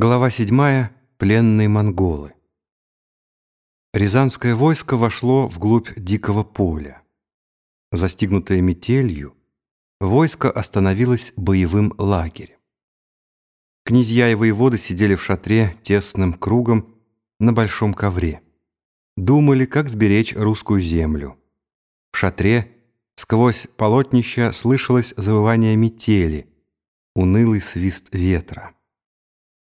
Глава 7. Пленные монголы. Рязанское войско вошло вглубь дикого поля. Застигнутое метелью, войско остановилось боевым лагерем. Князья и воеводы сидели в шатре тесным кругом на большом ковре. Думали, как сберечь русскую землю. В шатре сквозь полотнища слышалось завывание метели, унылый свист ветра.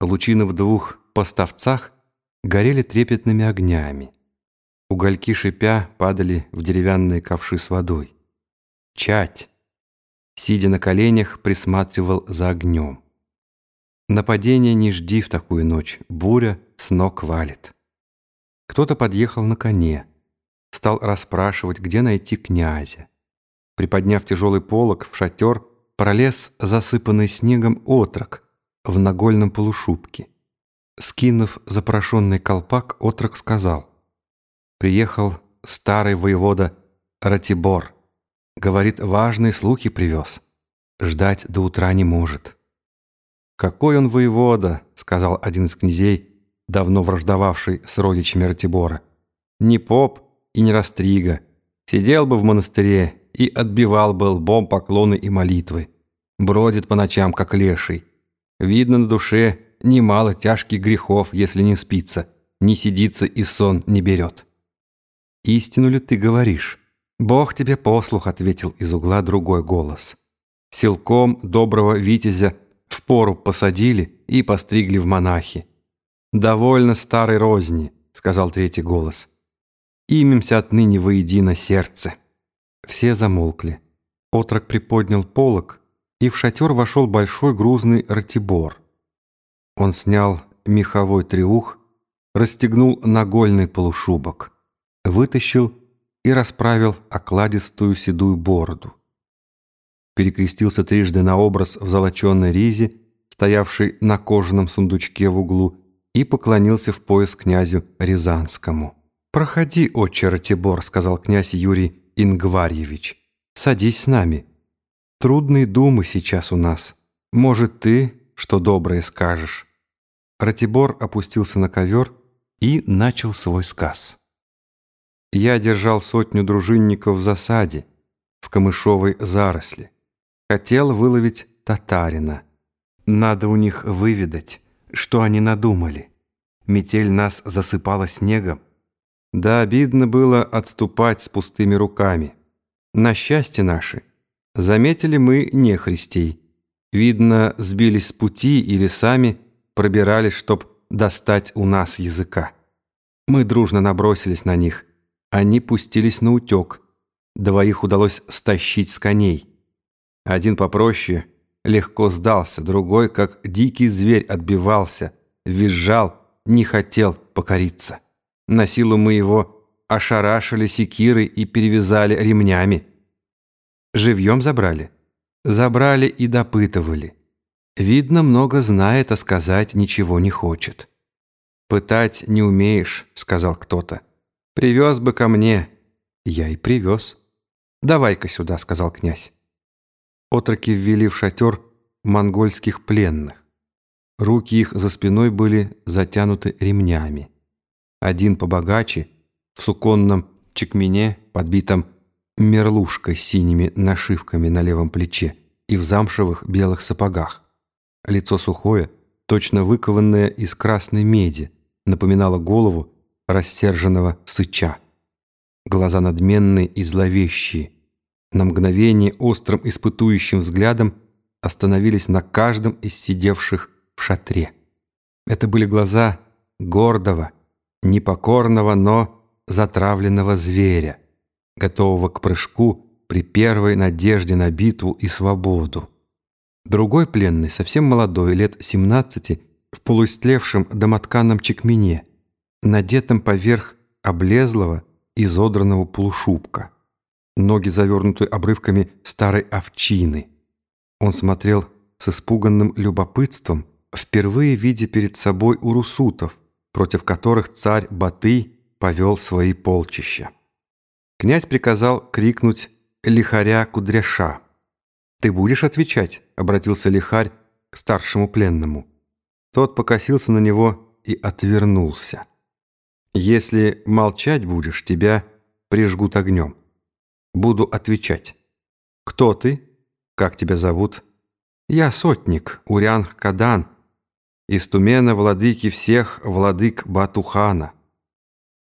Лучины в двух поставцах горели трепетными огнями. Угольки шипя падали в деревянные ковши с водой. Чать, сидя на коленях, присматривал за огнем. Нападение не жди в такую ночь, буря с ног валит. Кто-то подъехал на коне, стал расспрашивать, где найти князя. Приподняв тяжелый полог в шатер, пролез засыпанный снегом отрок, в нагольном полушубке. Скинув запрошенный колпак, отрок сказал. «Приехал старый воевода Ратибор. Говорит, важные слухи привез. Ждать до утра не может». «Какой он воевода?» — сказал один из князей, давно враждовавший с родичами Ратибора. «Не поп и не растрига. Сидел бы в монастыре и отбивал бы лбом поклоны и молитвы. Бродит по ночам, как леший. Видно на душе немало тяжких грехов, если не спится, не сидится и сон не берет. «Истину ли ты говоришь?» «Бог тебе послух», — ответил из угла другой голос. «Силком доброго витязя в пору посадили и постригли в монахи». «Довольно старой розни», — сказал третий голос. «Имемся отныне воедино сердце». Все замолкли. Отрок приподнял полог, и в шатер вошел большой грузный ратибор. Он снял меховой треух, расстегнул нагольный полушубок, вытащил и расправил окладистую седую бороду. Перекрестился трижды на образ в золоченной ризе, стоявший на кожаном сундучке в углу, и поклонился в пояс князю Рязанскому. «Проходи, отче Ратибор», — сказал князь Юрий Ингварьевич. «Садись с нами». Трудные думы сейчас у нас. Может, ты что доброе скажешь?» Ратибор опустился на ковер и начал свой сказ. «Я держал сотню дружинников в засаде, в камышовой заросли. Хотел выловить татарина. Надо у них выведать, что они надумали. Метель нас засыпала снегом. Да обидно было отступать с пустыми руками. На счастье наше — Заметили мы нехристей. Видно, сбились с пути или сами пробирались, чтоб достать у нас языка. Мы дружно набросились на них. Они пустились на утек. Двоих удалось стащить с коней. Один попроще легко сдался, другой, как дикий зверь, отбивался, визжал, не хотел покориться. На силу мы его ошарашили секирой и перевязали ремнями. Живьем забрали? Забрали и допытывали. Видно, много знает, а сказать ничего не хочет. «Пытать не умеешь», — сказал кто-то. «Привез бы ко мне». Я и привез. «Давай-ка сюда», — сказал князь. Отроки ввели в шатер монгольских пленных. Руки их за спиной были затянуты ремнями. Один побогаче, в суконном чекмене, подбитом мерлушкой с синими нашивками на левом плече и в замшевых белых сапогах. Лицо сухое, точно выкованное из красной меди, напоминало голову рассерженного сыча. Глаза надменные и зловещие. На мгновение острым испытующим взглядом остановились на каждом из сидевших в шатре. Это были глаза гордого, непокорного, но затравленного зверя готового к прыжку при первой надежде на битву и свободу. Другой пленный, совсем молодой, лет 17, в полуистлевшем домотканном чекмене, надетом поверх облезлого, изодранного полушубка. Ноги завернуты обрывками старой овчины. Он смотрел с испуганным любопытством, впервые видя перед собой урусутов, против которых царь Батый повел свои полчища. Князь приказал крикнуть лихаря Кудряша. «Ты будешь отвечать?» — обратился лихарь к старшему пленному. Тот покосился на него и отвернулся. «Если молчать будешь, тебя прижгут огнем. Буду отвечать. Кто ты? Как тебя зовут?» «Я сотник, Урянг Кадан, из Тумена владыки всех владык Батухана.